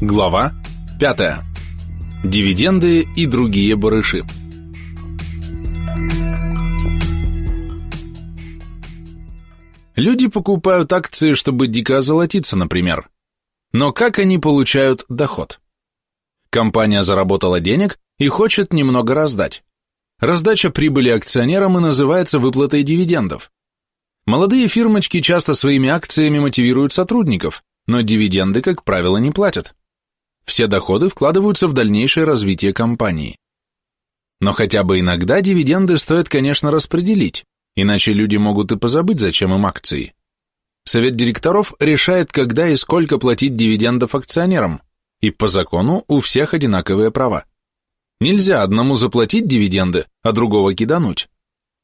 Глава 5. Дивиденды и другие барыши. Люди покупают акции, чтобы дико озолотиться, например. Но как они получают доход? Компания заработала денег и хочет немного раздать. Раздача прибыли акционерам и называется выплатой дивидендов. Молодые фирмочки часто своими акциями мотивируют сотрудников, но дивиденды, как правило, не платят. Все доходы вкладываются в дальнейшее развитие компании. Но хотя бы иногда дивиденды стоит, конечно, распределить, иначе люди могут и позабыть, зачем им акции. Совет директоров решает, когда и сколько платить дивидендов акционерам, и по закону у всех одинаковые права. Нельзя одному заплатить дивиденды, а другого кидануть.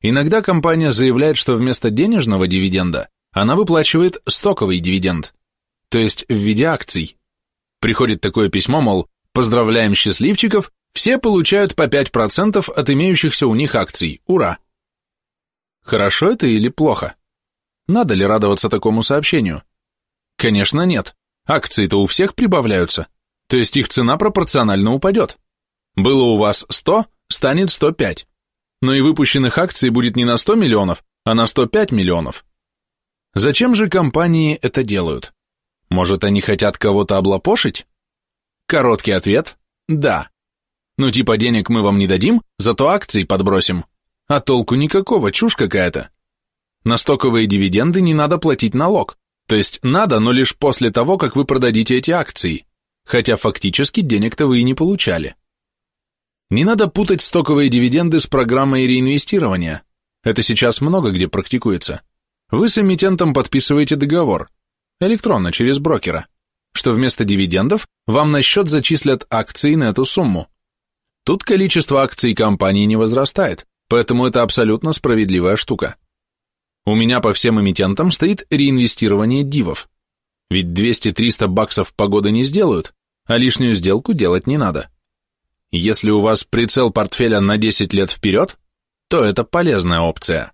Иногда компания заявляет, что вместо денежного дивиденда она выплачивает стоковый дивиденд, то есть в виде акций. Приходит такое письмо, мол, поздравляем счастливчиков, все получают по 5% от имеющихся у них акций. Ура! Хорошо это или плохо? Надо ли радоваться такому сообщению? Конечно, нет. Акции-то у всех прибавляются, то есть их цена пропорционально упадет. Было у вас 100, станет 105. Но и выпущенных акций будет не на 100 миллионов, а на 105 миллионов. Зачем же компании это делают? Может, они хотят кого-то облапошить? Короткий ответ – да. Ну типа денег мы вам не дадим, зато акций подбросим. А толку никакого, чушь какая-то. На стоковые дивиденды не надо платить налог. То есть надо, но лишь после того, как вы продадите эти акции. Хотя фактически денег-то вы и не получали. Не надо путать стоковые дивиденды с программой реинвестирования. Это сейчас много где практикуется. Вы с эмитентом подписываете договор, электронно, через брокера, что вместо дивидендов вам на счет зачислят акции на эту сумму. Тут количество акций компании не возрастает, поэтому это абсолютно справедливая штука. У меня по всем эмитентам стоит реинвестирование дивов. Ведь 200-300 баксов погоды не сделают, а лишнюю сделку делать не надо. Если у вас прицел портфеля на 10 лет вперед, то это полезная опция.